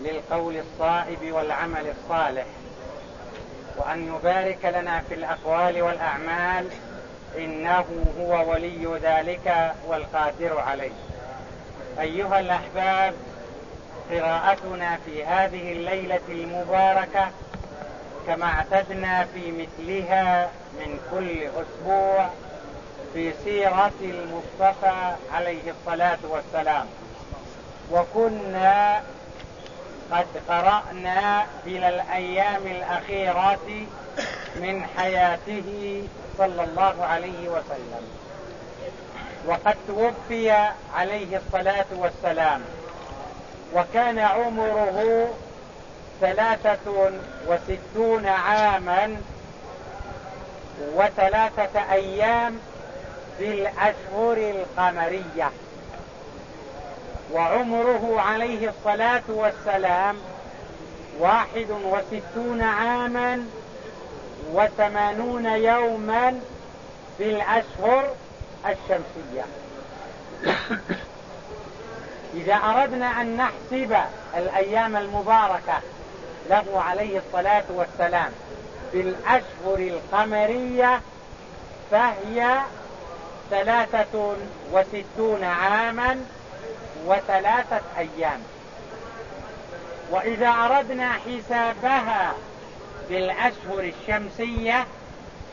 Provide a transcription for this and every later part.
للقول الصائب والعمل الصالح وأن يبارك لنا في الأقوال والأعمال إنه هو ولي ذلك والقادر عليه. أيها الأحباب قراءتنا في هذه الليلة المباركة كما اعتدنا في مثلها من كل أسبوع في سيرة المصطفى عليه الصلاة والسلام. وكنا قد قرأنا إلى الأيام الأخيرة من حياته صلى الله عليه وسلم. وقد توفي عليه الصلاة والسلام. وكان عمره ثلاثة وستون عاما وثلاثة أيام في الأشهر القمرية. وعمره عليه الصلاة والسلام واحد وستون عاما وثمانون يوما في الأشهر الشمسية. إذا أردنا أن نحسب الأيام المباركة له عليه الصلاة والسلام في الأشهر القمرية فهي ثلاثة وستون عاما وثلاثة أيام. وإذا أردنا حسابها بالأشهر الشمسية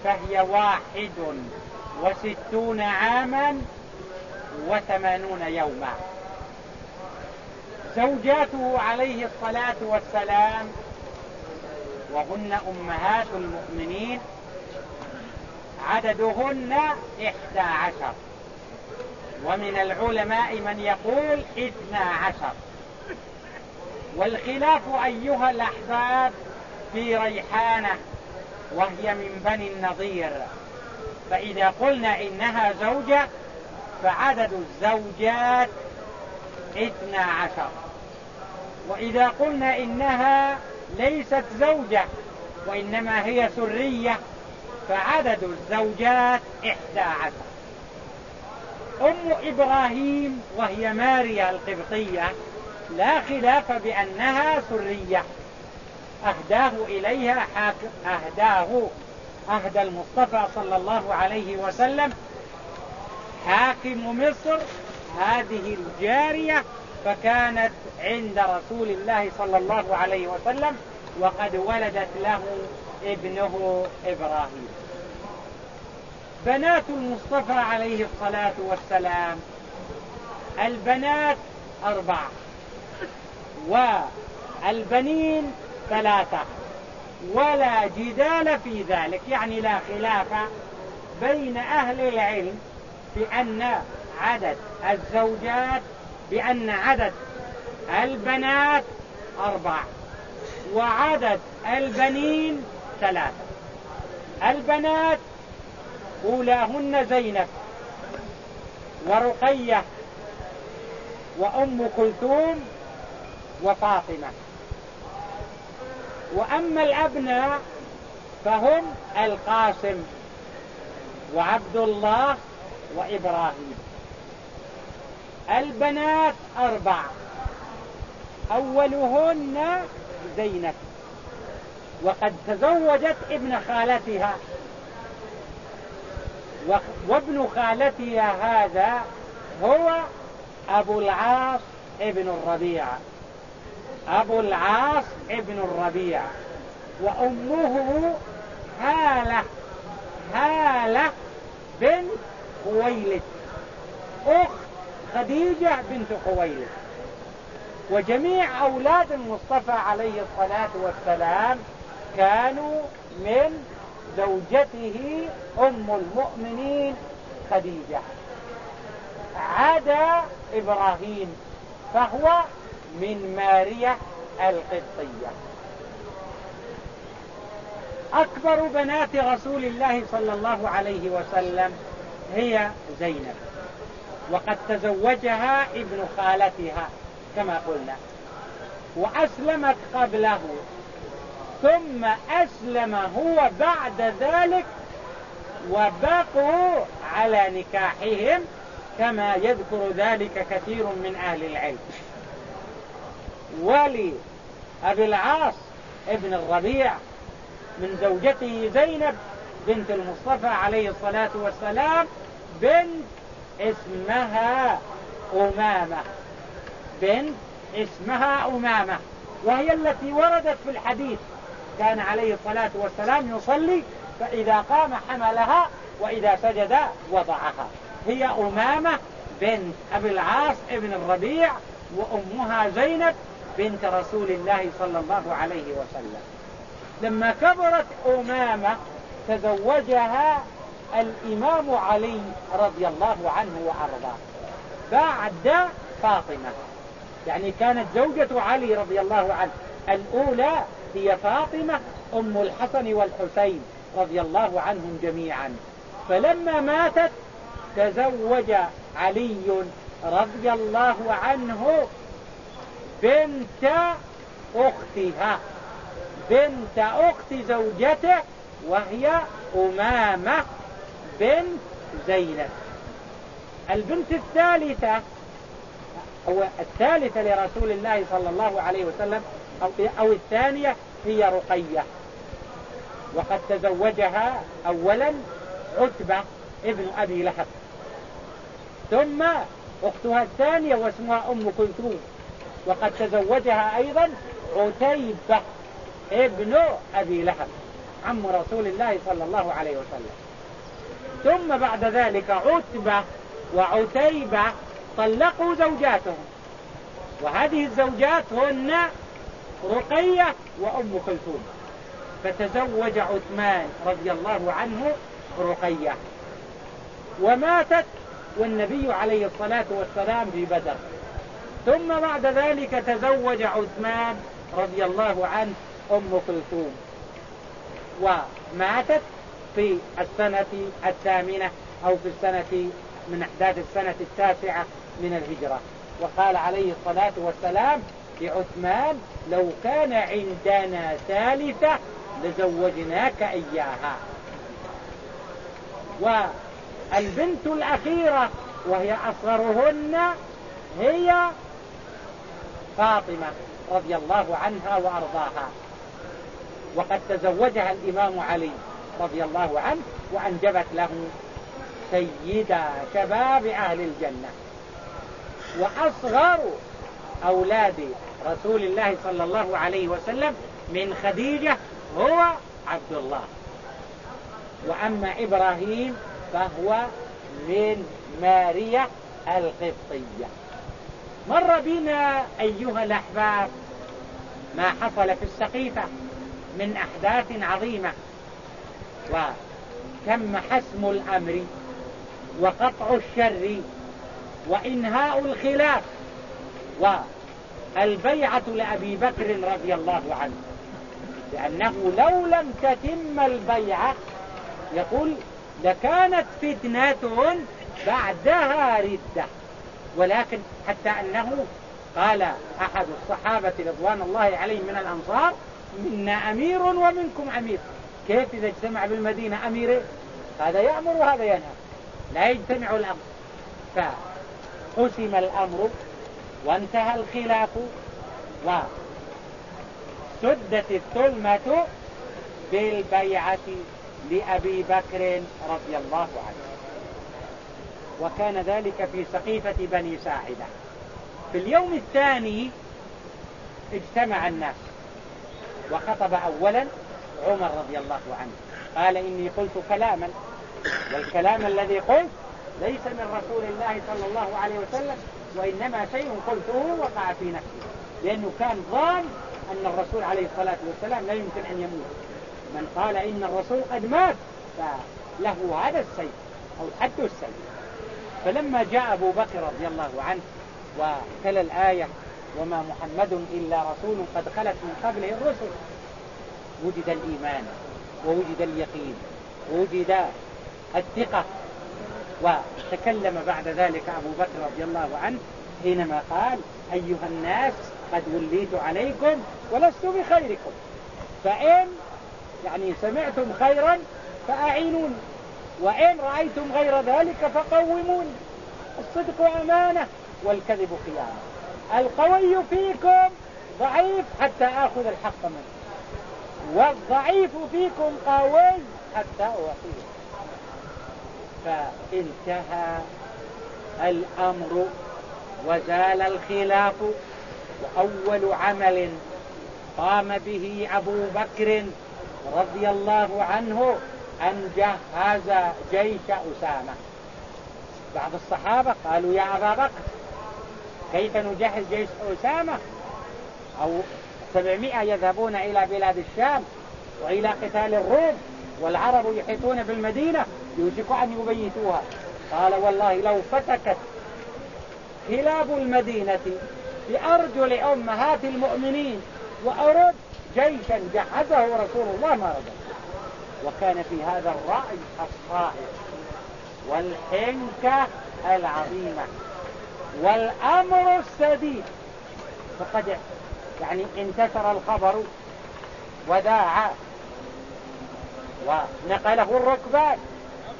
فهي واحد وستون عاما وثمانون يوما. زوجاته عليه الصلاة والسلام وهن أمهات المؤمنين عددهن إحدى عشر. ومن العلماء من يقول اثنى عشر. والخلاف أيها الأحباب في ريحانة وهي من بني النظير. فإذا قلنا إنها زوجة فعدد الزوجات اثنى عشر. وإذا قلنا إنها ليست زوجة وإنما هي سرية فعدد الزوجات إحدى عشر. أم إبراهيم وهي ماريا القبطية لا خلاف بأنها سرية. أهداه إليها حاكم أهداه أهدى المصطفى صلى الله عليه وسلم. حاكم مصر هذه الجارية فكانت عند رسول الله صلى الله عليه وسلم وقد ولدت له ابنه إبراهيم. بنات المصطفى عليه الصلاة والسلام. البنات أربعة. والبنين ثلاثة. ولا جدال في ذلك. يعني لا خلاف بين أهل العلم بأن عدد الزوجات بأن عدد البنات أربع وعدد البنين ثلاثة. البنات أولاهن زينب ورقية وأم كلثوم وفاطمة. وأما الأبناء فهم القاسم وعبد الله وإبراهيم. البنات أربع. أولهن زينب. وقد تزوجت ابن خالتها. وابن خالتها هذا هو أبو العاص ابن الربيع. أبو العاص ابن الربيع. وأمه هالة هالة بنت خويلد. أخت خديجة بنت خويلد. وجميع أولاد المصطفى عليه الصلاة والسلام كانوا من زوجته أم المؤمنين خديجة. عدا إبراهيم فهو من ماريا القبطية. أكبر بنات رسول الله صلى الله عليه وسلم هي زينب وقد تزوجها ابن خالتها كما قلنا وأسلمت قبله ثم أسلم هو بعد ذلك وبقوا على نكاحهم كما يذكر ذلك كثير من أهل العلم. ولي أبي العاص ابن الربيع من زوجته زينب بنت المصطفى عليه الصلاة والسلام بنت اسمها أمامة. بنت اسمها أمامة. وهي التي وردت في الحديث كان عليه الصلاة والسلام يصلي فإذا قام حملها وإذا سجد وضعها. هي أمامة بنت أبي العاص ابن الربيع وأمها زينب بنت رسول الله صلى الله عليه وسلم. لما كبرت أمامة تزوجها الإمام علي رضي الله عنه وأرضاه. بعد فاطمة. يعني كانت زوجة علي رضي الله عنه. الأولى هي فاطمة أم الحسن والحسين رضي الله عنهم جميعا. فلما ماتت تزوج علي رضي الله عنه بنت أختها. بنت أخت زوجته وهي أمامة بنت زينب. البنت الثالثة أو الثالثة لرسول الله صلى الله عليه وسلم أو, أو الثانية هي رقية. وقد تزوجها أولا عتبة ابن أبي لهب. ثم أختها الثانية واسمها أم كلثوم. وقد تزوجها أيضا عتيبة ابن أبي لهب عم رسول الله صلى الله عليه وسلم. ثم بعد ذلك عتبة وعتيبة طلقوا زوجاتهم. وهذه الزوجات هن رقية وأم كلثوم. فتزوج عثمان رضي الله عنه رقية وماتت والنبي عليه الصلاة والسلام في بدر. ثم بعد ذلك تزوج عثمان رضي الله عنه أم كلثوم. وماتت في السنة الثامنة أو في السنة من أحداث السنة التاسعة من الهجرة. وقال عليه الصلاة والسلام لعثمان لو كان عندنا ثالثة لزوجناك إياها. والبنت الأخيرة وهي أصغرهن هي فاطمة رضي الله عنها وأرضاها. وقد تزوجها الإمام علي رضي الله عنه وأنجبت له سيدة شباب أهل الجنة. وأصغر أولاد رسول الله صلى الله عليه وسلم من خديجة هو عبد الله. وأما إبراهيم فهو من ماريا القبطية. مر بنا أيها الأحباب ما حصل في السقيفة من أحداث عظيمة وتم حسم الأمر وقطع الشر وإنهاء الخلاف والبيعة لأبي بكر رضي الله عنه. لأنه لو لم تتم البيعة يقول لكانت فتنة بعدها ردة. ولكن حتى أنه قال أحد الصحابة رضوان الله عليهم من الأنصار منا أمير ومنكم أمير. كيف إذا اجتمع بالمدينة أمير؟ هذا يأمر وهذا ينهى. لا يجتمع الأمر. فقسم الأمر وانتهى الخلاف. وسدت الثلمة بالبيعة لأبي بكر رضي الله عنه. وكان ذلك في سقيفة بني ساعدة. في اليوم الثاني اجتمع الناس. وخطب أولا عمر رضي الله عنه. قال إني قلت كلاما. والكلام الذي قلت ليس من رسول الله صلى الله عليه وسلم وإنما شيء قلته وقع في نفسي لأنه كان ظان أن الرسول عليه الصلاة والسلام لا يمكن أن يموت. من قال إن الرسول قد مات فله هذا السيف أو حد السيف. فلما جاء أبو بكر رضي الله عنه وتلا الآية وما محمد إلا رسول قد خلت من قبله الرسل وجد الإيمان ووجد اليقين ووجد الثقة. وتكلم بعد ذلك أبو بكر رضي الله عنه حينما قال أيها الناس قد وليت عليكم ولست بخيركم. فإن يعني سمعتم خيرا فأعينوني وإن رأيتم غير ذلك فقوموني الصدق أمانة والكذب خيانة القوي فيكم ضعيف حتى آخذ الحق منه. والضعيف فيكم قوي حتى أعطيه. فانتهى الأمر وزال الخلاف. وأول عمل قام به أبو بكر رضي الله عنه أن جهز جيش أسامة. بعض الصحابة قالوا يا أبا بكر كيف نجهز جيش أسامة؟ أو سبعمائة يذهبون إلى بلاد الشام وإلى قتال الروم والعرب يحيطون بالمدينة. يوشك أن يبيتوها. قال والله لو فتكت كلاب المدينة بأرجل أمهات المؤمنين وأرد جيشا جهزه رسول الله ما رضى. وكان في هذا الرأي الصائب والحنكة العظيمة والأمر السديد. فقد يعني انتشر الخبر وداع ونقله الركبان.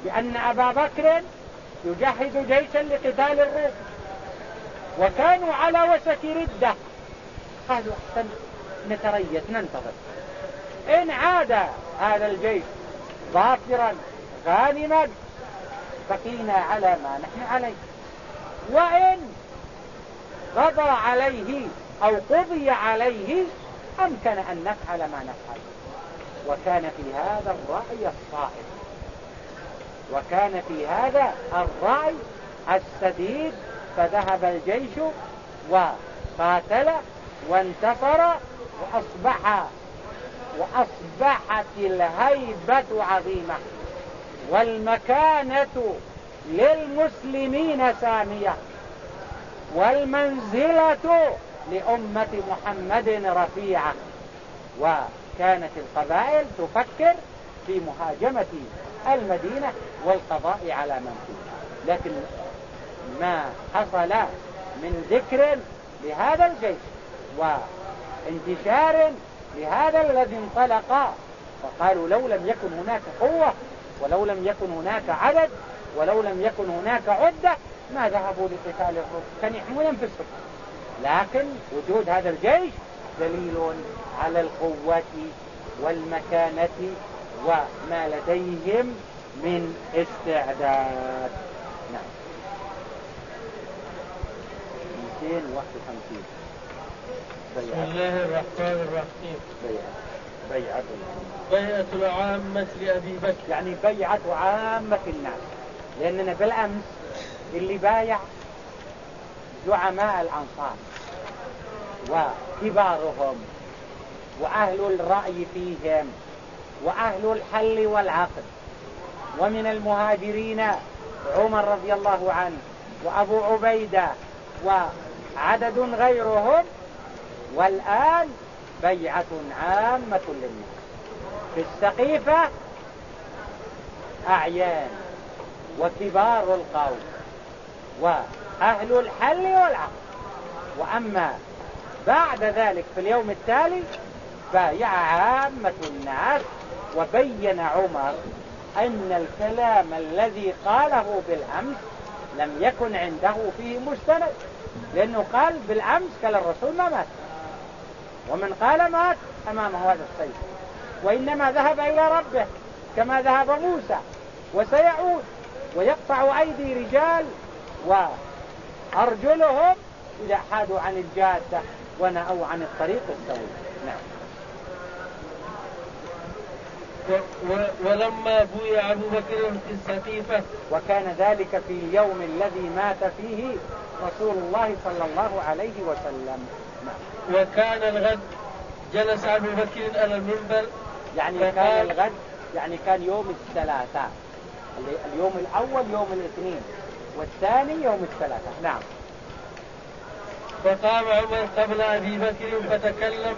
بأن أبا بكر يجهز جيشا لقتال الروم وكانوا على وشك ردة. قالوا أحسن نتريث ننتظر. إن عاد هذا الجيش ظافرا غانما بقينا على ما نحن عليه. وإن قضى عليه أو قضي عليه أمكن أن نفعل ما نفعل. وكان في هذا الرأي الصائب. وكان في هذا الرأي السديد فذهب الجيش وقاتل وانتصر وأصبح وأصبحت الهيبة عظيمة. والمكانة للمسلمين سامية. والمنزلة لأمة محمد رفيعة. وكانت القبائل تفكر في مهاجمة المدينة. والقضاء على من فيها لكن ما حصل من ذكر لهذا الجيش وانتشار لهذا الذي انطلق فقالوا لو لم يكن هناك قوة ولو لم يكن هناك عدد ولو لم يكن هناك عدة ما ذهبوا لقتال الروم كان يحمون انفسهم لكن وجود هذا الجيش دليل على القوة والمكانة وما لديهم من استعداد. نعم. 251 بسم الله الرحمن الرحيم. بيعة. بيعة. العامة لأبي بكر. يعني بيعة عامة الناس لأننا بالأمس اللي بايع زعماء الأنصار وكبارهم وأهل الرأي فيهم وأهل الحل والعقد. ومن المهاجرين عمر رضي الله عنه وأبو عبيدة وعدد غيرهم والآن بيعة عامة للناس. في السقيفة أعيان وكبار القوم وأهل الحل والعقد وأما بعد ذلك في اليوم التالي بايع عامة الناس وبين عمر أن الكلام الذي قاله بالأمس لم يكن عنده فيه مستند لأنه قال بالأمس قال الرسول ما مات. ومن قال مات أمامه هذا السيف وإنما ذهب إلى ربه كما ذهب موسى وسيعود ويقطع أيدي رجال وأرجلهم إذا حادوا عن الجادة ونأوا عن الطريق السوي. نعم. ولما بوي أبو بكر في السقيفة. وكان ذلك في اليوم الذي مات فيه رسول الله صلى الله عليه وسلم. وكان الغد جلس أبو بكر على المنبر. يعني كان الغد يعني كان يوم الثلاثاء. اليوم الأول يوم الاثنين والثاني يوم الثلاثاء. نعم. فقام عمر قبل أبي بكر فتكلم.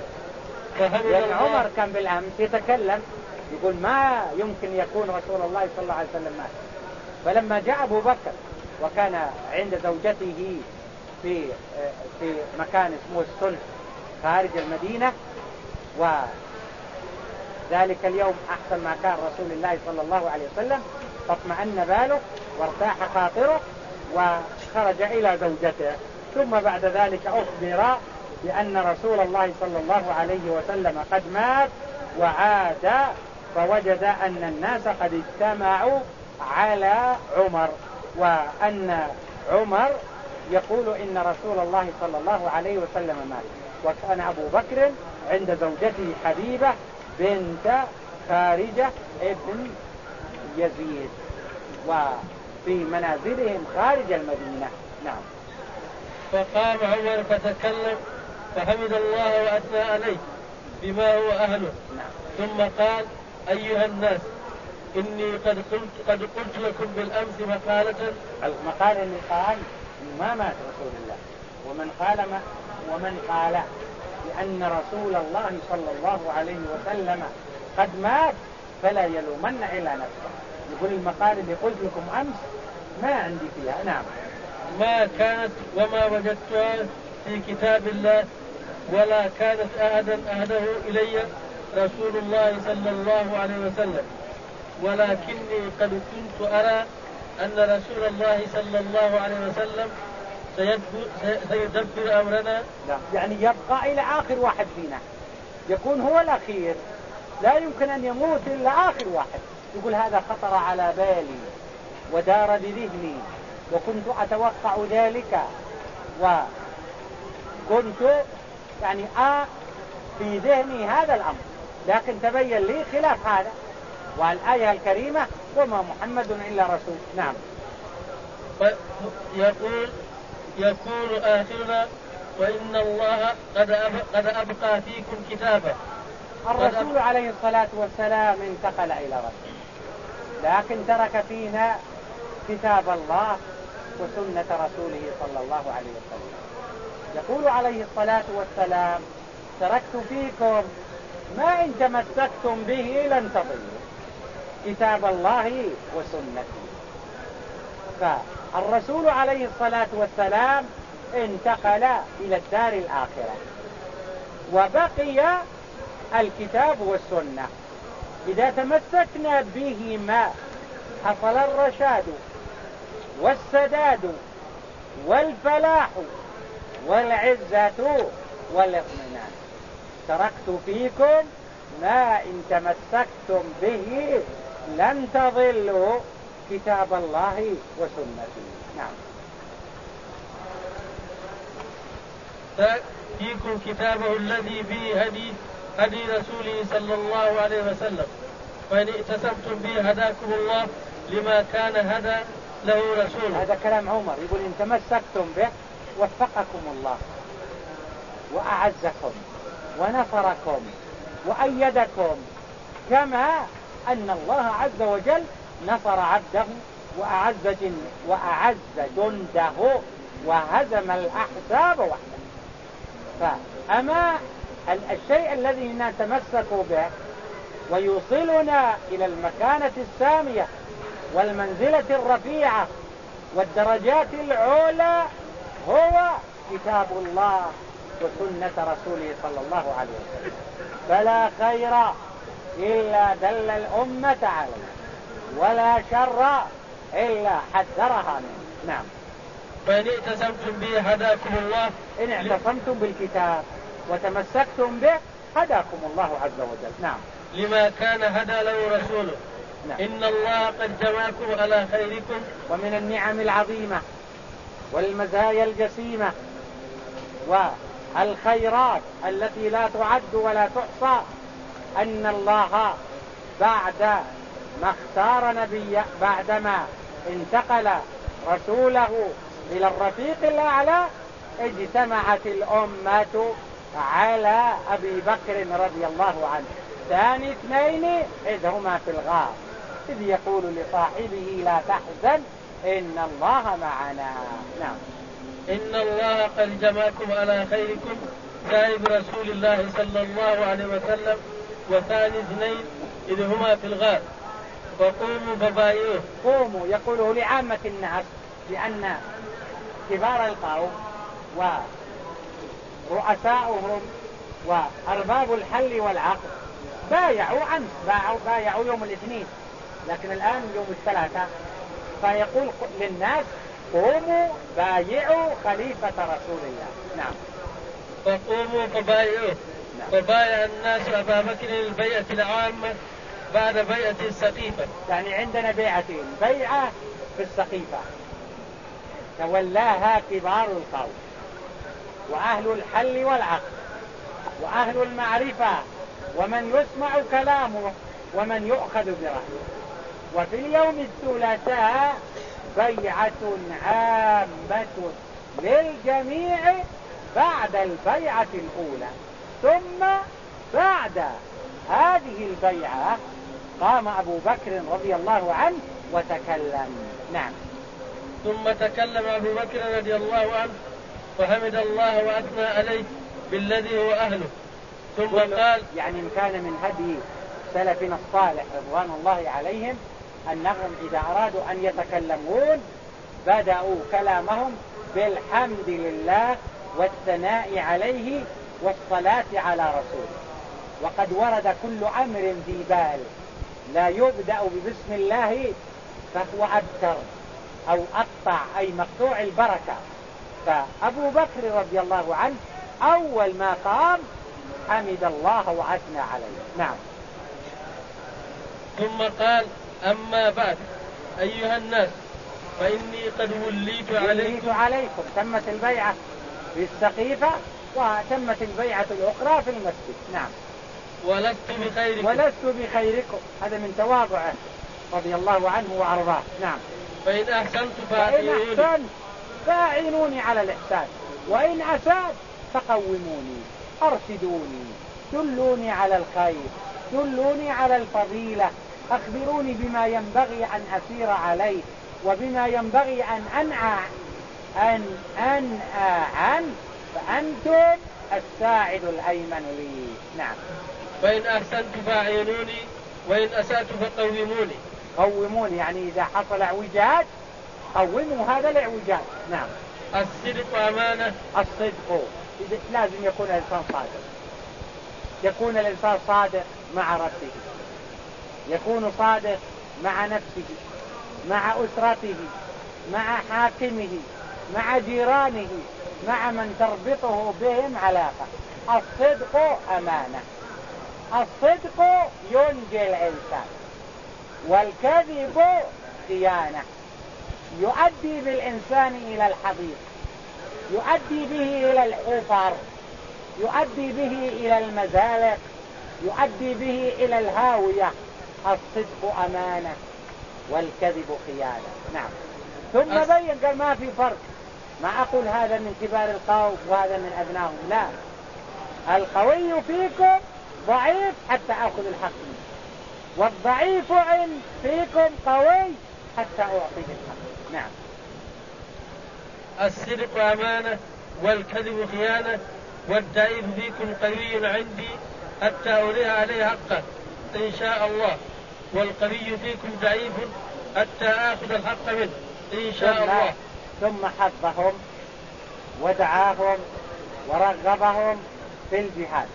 يعني عمر كان بالأمس يتكلم. يقول ما يمكن يكون رسول الله صلى الله عليه وسلم مات. فلما جاء أبو بكر وكان عند زوجته في في مكان اسمه السلح خارج المدينة وذلك اليوم أحسن ما كان رسول الله صلى الله عليه وسلم فاطمأن باله وارتاح خاطره وخرج إلى زوجته. ثم بعد ذلك أخبر بأن رسول الله صلى الله عليه وسلم قد مات وعاد فوجد أن الناس قد اجتمعوا على عمر وأن عمر يقول إن رسول الله صلى الله عليه وسلم مات. وكان أبو بكر عند زوجته حبيبة بنت خارجة ابن يزيد وفي منازلهم خارج المدينة. نعم. فقام عمر فتكلم فحمد الله وأثنى عليه بما هو أهله. نعم. ثم قال أيها الناس إني قد قلت قد قلت لكم بالأمس مقالة المقالة اللي قال ما مات رسول الله. ومن قال ما ومن قال بأن رسول الله صلى الله عليه وسلم قد مات فلا يلومن إلا نفسه. يقول المقال اللي قلت لكم أمس ما عندي فيها. نعم. ما كانت وما وجدتها في كتاب الله ولا كانت أحدا أهده إلي. رسول الله صلى الله عليه وسلم. ولكني قد كنت أرى أن رسول الله صلى الله عليه وسلم سيدبر أمرنا. لا. يعني يبقى إلى آخر واحد فينا. يكون هو الأخير. لا يمكن أن يموت إلا آخر واحد. يقول هذا خطر على بالي ودار بذهني وكنت أتوقع ذلك. وكنت يعني آه في ذهني هذا الأمر. لكن تبين لي خلاف هذا. والآية الكريمة وما محمد إلا رسول. نعم. يقول يقول آخرنا وإن الله قد قد أبقى فيكم كتابا الرسول عليه الصلاة والسلام انتقل إلى ربه لكن ترك فينا كتاب الله وسنة رسوله صلى الله عليه وسلم. يقول عليه الصلاة والسلام تركت فيكم ما إن تمسكتم به لن تضلوا. كتاب الله وسنتي. فالرسول عليه الصلاة والسلام انتقل إلى الدار الآخرة. وبقي الكتاب والسنة. إذا تمسكنا بهما حصل الرشاد والسداد والفلاح والعزة والإطمئنان. تركت فيكم ما إن تمسكتم به لن تضلوا كتاب الله وسنته نعم. فيكم كتابه الذي فيه هدي هدي رسوله صلى الله عليه وسلم. فإن ائتسمتم به هداكم الله لما كان هدى له رسوله. هذا كلام عمر. يقول إن تمسكتم به وفقكم الله وأعزكم. ونصركم وأيدكم كما أن الله عز وجل نصر عبده وأعز, جن وأعز جنده وهزم الأحزاب وحده. فأما الشيء الذي نتمسك به ويوصلنا إلى المكانة السامية والمنزلة الرفيعة والدرجات العلى هو كتاب الله. وسنة رسوله صلى الله عليه وسلم. فلا خير إلا دل الأمة عليه ولا شر إلا حذرها منه. نعم. فإن اعتصمتم به هداكم الله. إن اعتصمتم بالكتاب وتمسكتم به هداكم الله عز وجل. نعم. لما كان هدى له رسوله. نعم. إن الله قد جمعكم على خيركم. ومن النعم العظيمة والمزايا الجسيمة والخيرات التي لا تعد ولا تحصى أن الله بعد ما اختار نبيه بعدما انتقل رسوله إلى الرفيق الأعلى اجتمعت الأمة على أبي بكر رضي الله عنه. ثاني اثنين إذ هما في الغار. إذ يقول لصاحبه لا تحزن إن الله معنا. نعم. إن الله قد جمعكم على خيركم جانب رسول الله صلى الله عليه وسلم وثاني اثنين إذ هما في الغار. فقوموا فبايعوه. قوموا يقوله لعامة الناس لأن كبار القوم ورؤساؤهم وأرباب الحل والعقد بايعوا عنه بايعوا, بايعوا يوم الاثنين. لكن الآن يوم الثلاثة فيقول للناس قوموا بايعوا خليفة رسول الله. نعم. فقوموا فبايعوه نعم. فبايع الناس أبا بكر البيعة العامة بعد بيعة السقيفة. يعني عندنا بيعتين بيعة في السقيفة. تولاها كبار القوم. وأهل الحل والعقد وأهل المعرفة. ومن يسمع كلامه. ومن يؤخذ برأيه. وفي اليوم الثلاثاء بيعة عامة للجميع بعد البيعة الأولى. ثم بعد هذه البيعة قام أبو بكر رضي الله عنه وتكلم. نعم. ثم تكلم أبو بكر رضي الله عنه وحمد الله وأثنى عليه بالذي هو أهله. ثم قال يعني كان من هدي سلفنا الصالح رضوان الله عليهم أنهم إذا أرادوا أن يتكلمون بدأوا كلامهم بالحمد لله والثناء عليه والصلاة على رسوله. وقد ورد كل أمر ذي بال لا يبدأ ببسم الله فهو أبتر أو أقطع أي مقطوع البركة. فأبو بكر رضي الله عنه أول ما قام حمد الله وأثنى عليه. نعم. ثم قال أما بعد أيها الناس فإني قد وليت عليكم وليت عليكم. تمت البيعة في السقيفة وتمت البيعة الأخرى في المسجد. نعم. ولست بخيركم. ولست بخيركم. هذا من تواضعه رضي الله عنه وأرضاه. نعم. فإن أحسنت فأعينوني فإن أحسنت فأعينوني على الإحسان. وإن أسأت فقوموني أرشدوني دلوني على الخير دلوني على الفضيلة. أخبروني بما ينبغي أن أسير عليه وبما ينبغي أن أنعى أن أنأى عنه فأنتم الساعد الأيمن لي. نعم. فإن أحسنت فأعينوني وإن أسأت فقوموني. قوموني يعني إذا حصل اعوجاج قوموا هذا الاعوجاج. نعم. الصدق أمانة. الصدق. لازم يكون الإنسان صادق. يكون الإنسان صادق مع ربه. يكون صادق مع نفسه مع أسرته مع حاكمه مع جيرانه مع من تربطه بهم علاقة. الصدق أمانة. الصدق ينجي الإنسان. والكذب خيانة. يؤدي بالإنسان إلى الحضيض. يؤدي به إلى الحفر يؤدي به إلى المزالق. يؤدي به إلى الهاوية. الصدق أمانة والكذب خيانة. نعم. ثم. بين قال ما في فرق. ما أقول هذا من كبار القوم وهذا من أبنائهم. لا. القوي فيكم ضعيف حتى أخذ الحق منه. والضعيف عند فيكم قوي حتى أعطيه الحق. نعم. الصدق أمانة والكذب خيانة والضعيف فيكم قوي عندي حتى أوليها عليه حقه إن شاء الله. والقوي فيكم ضعيف حتى آخذ الحق منه. إن شاء ثم الله. ثم حثهم ودعاهم ورغبهم في الجهاد.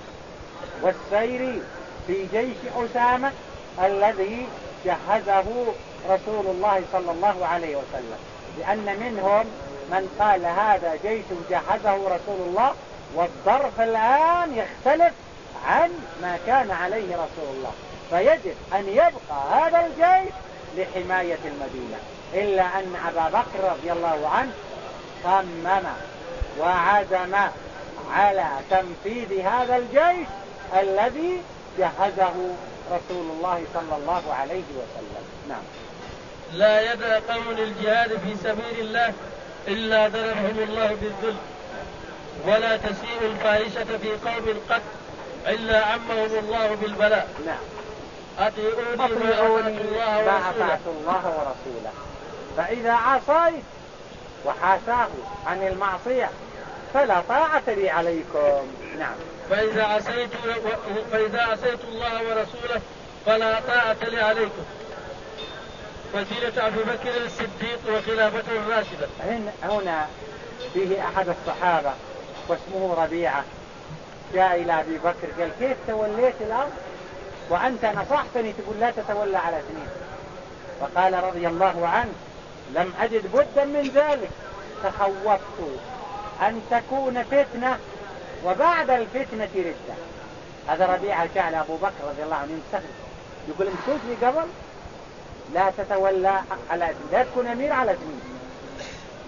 والسير في جيش أسامة الذي جهزه رسول الله صلى الله عليه وسلم. لأن منهم من قال هذا جيش جهزه رسول الله والظرف الآن يختلف عن ما كان عليه رسول الله. فيجب أن يبقى هذا الجيش لحماية المدينة. إلا أن أبا بكر رضي الله عنه صمم وعزم على تنفيذ هذا الجيش الذي جهزه رسول الله صلى الله عليه وسلم. نعم. لا يدع قوم الجهاد في سبيل الله إلا ضربهم الله بالذل. ولا تسيء الفاحشة في قوم قط إلا عمهم الله بالبلاء. نعم. أطيعوني ما ورسوله الله ورسوله فإذا عصيت وحاشاه عن المعصية فلا طاعة لي عليكم. نعم. فإذا عصيت فإذا عصيت الله ورسوله فلا طاعة لي عليكم. وسيلة أبي بكر الصديق وخلافته الراشدة. هنا فيه أحد الصحابة واسمه ربيعة. جاء إلى أبي بكر قال كيف توليت الأرض؟ وأنت نصحتني تقول لا تتولى على سنين. فقال رضي الله عنه لم أجد بدا من ذلك. تخوفت أن تكون فتنة وبعد الفتنة ردة. هذا ربيعة جعل أبو بكر رضي الله عنه يستغل يقول لي قبل لا تتولى على لا تكون أمير على سنين.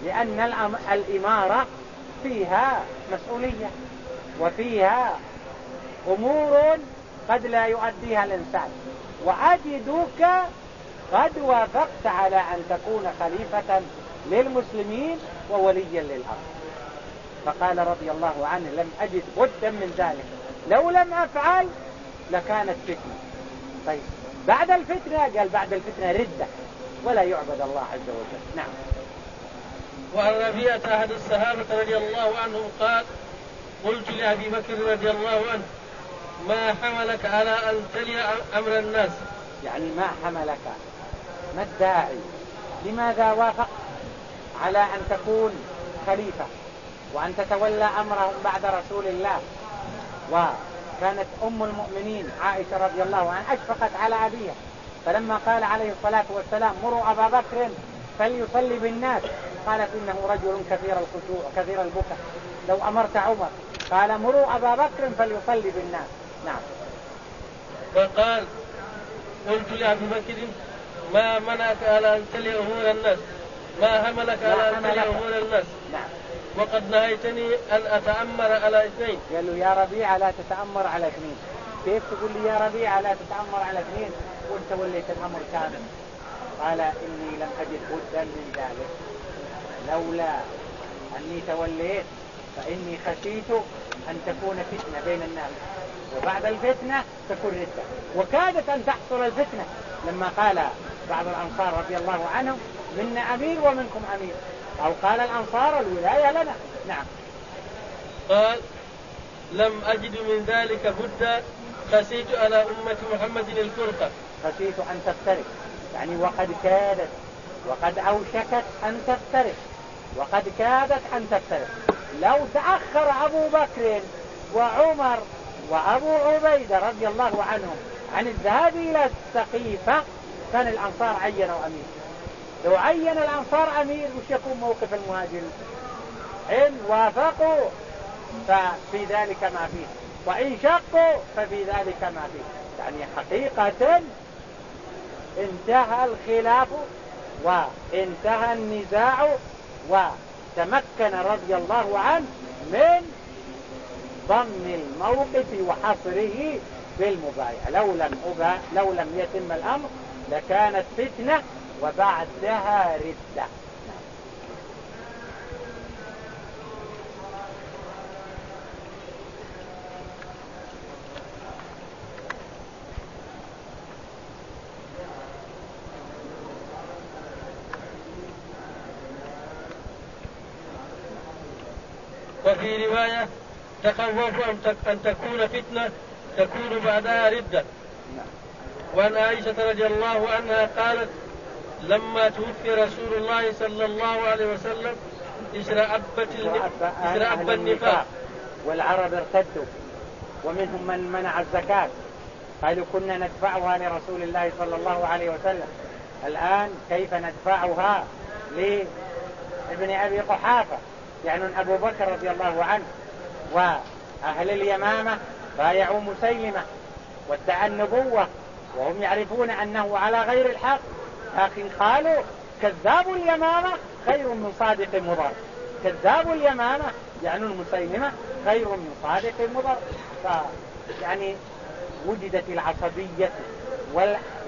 لأن الإمارة فيها مسؤولية وفيها أمور قد لا يؤديها الإنسان. وأجدك قد وافقت على أن تكون خليفة للمسلمين ووليا للأرض. فقال رضي الله عنه لم أجد بدا من ذلك. لو لم أفعل لكانت فتنة. طيب بعد الفتنة؟ قال بعد الفتنة ردة. ولا يعبد الله عز وجل. نعم. وعن ربيعة أحد الصحابة رضي الله عنهم قال قلت لأبي بكر رضي الله عنه ما حملك على أن تلي أمر الناس؟ يعني ما حملك. ما الداعي؟ لماذا وافق على أن تكون خليفة وأن تتولى أمرهم بعد رسول الله؟ وكانت أم المؤمنين عائشة رضي الله عنها أشفقت على أبيها. فلما قال عليه الصلاة والسلام مروا أبا بكر فليصلي بالناس. قالت إنه رجل كثير الخشوع كثير البكاء. لو أمرت عمر. قال مروا أبا بكر فليصلي بالناس. نعم. فقال قلت لأبي بكر ما منعك على أن تلي أمور الناس؟ ما هملك على أن تلي أمور الناس؟ نعم. وقد نهيتني أن أتأمر على اثنين. قال له يا ربيعة لا تتأمر على اثنين. كيف تقول لي يا ربيعة لا تتأمر على اثنين؟ وانت وليت الأمر كامل قال إني لم أجد بدا من ذلك. لولا أني توليت فإني خشيت أن تكون فتنة بين الناس. وبعد الفتنة تكون ردة وكادت أن تحصل الفتنة لما قال بعض الأنصار رضي الله عنهم منا أمير ومنكم أمير. أو قال الأنصار الولاية لنا. نعم. قال لم أجد من ذلك بدا خشيت على أمة محمد الفرقة. خشيت أن تفترق. يعني وقد كادت وقد أوشكت أن تفترق. وقد كادت أن تفترق. لو تأخر أبو بكر وعمر وأبو عبيدة رضي الله عنهم عن الذهاب إلى السقيفة كان الأنصار عينوا أمير. لو عين الأنصار أمير وش يكون موقف المهاجرين إن وافقوا ففي ذلك ما فيه. وإن شقوا ففي ذلك ما فيه. يعني حقيقة انتهى الخلاف وانتهى النزاع وتمكن رضي الله عنه من ضم الموقف وحصره بالمبايعة. لو لم, أبا لو لم يتم الأمر لكانت فتنة وبعدها ردة. وفي رواية تخوف أن تكون فتنة تكون بعدها ردة. وعن عائشة رضي الله عنها قالت لما توفي رسول الله صلى الله عليه وسلم اشرأبت اشرأب النفاق. والعرب ارتدوا. ومنهم من منع الزكاة. قالوا كنا ندفعها لرسول الله صلى الله عليه وسلم. الآن كيف ندفعها لابن أبي قحافة؟ يعني أبو بكر رضي الله عنه. وأهل اليمامة بايعوا مسيلمة وادعى النبوة وهم يعرفون أنه على غير الحق لكن قالوا كذاب اليمامة خير من صادق مضر. كذاب اليمامة يعني المسيلمة خير من صادق مضر. يعني وجدت العصبية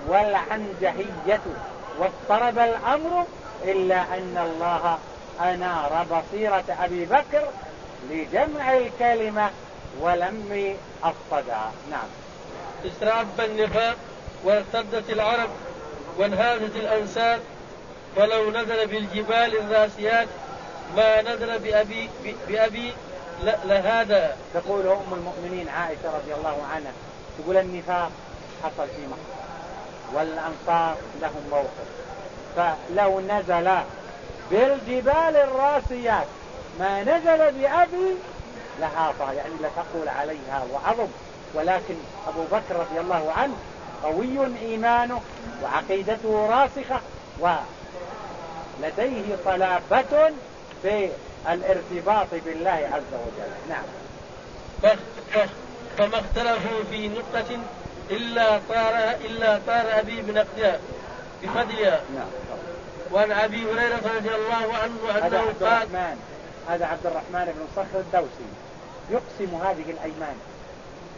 والعنجهية واضطرب الأمر إلا أن الله أنار بصيرة أبي بكر لجمع الكلمة ولم الصدى نعم. استراب النفاق وارتدت العرب وانهازت الأنساب ولو نزل بالجبال الراسيات ما نزل بأبي, بأبي لهذا. تقول أم المؤمنين عائشة رضي الله عنها تقول النفاق حصل في مكة والأنصار لهم موقف. فلو نزل بالجبال الراسيات ما نزل بأبي لهاطا يعني لتقول عليها وعظم ولكن أبو بكر رضي الله عنه قوي إيمانه وعقيدته راسخة ولديه صلابة في الارتباط بالله عز وجل. نعم. فما اختلفوا في نقطة إلا طار إلا طار أبي بنقدها بفضلها نعم. وعن أبي هريرة رضي الله عنه أنه الرحمن. هذا عبد الرحمن بن صخر الدوسي. يقسم هذه الأيمان.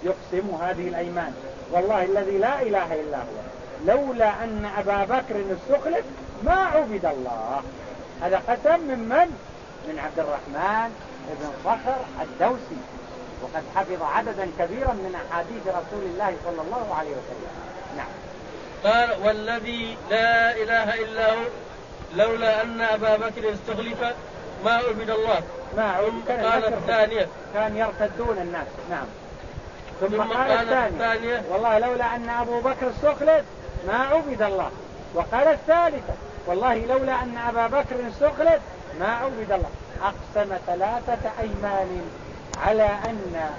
يقسم هذه الأيمان. والله الذي لا إله إلا هو. لولا أن أبا بكر استخلف ما عبد الله. هذا قسم من من؟ من عبد الرحمن بن صخر الدوسي. وقد حفظ عددا كبيرا من أحاديث رسول الله صلى الله عليه وسلم. نعم. قال والذي لا إله إلا هو لولا أن أبا بكر استخلف ما عبد الله. ما عبد قال الثانية. كان يرتدون الناس. نعم. ثم, قال, الثانية, الثانية. والله لولا أن أبو بكر استخلف ما عبد الله. وقال الثالثة. والله لولا أن أبا بكر استخلف ما عبد الله. أقسم ثلاثة أيمان على أن